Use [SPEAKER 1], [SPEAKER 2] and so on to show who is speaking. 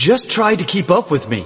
[SPEAKER 1] Just try to keep up with me.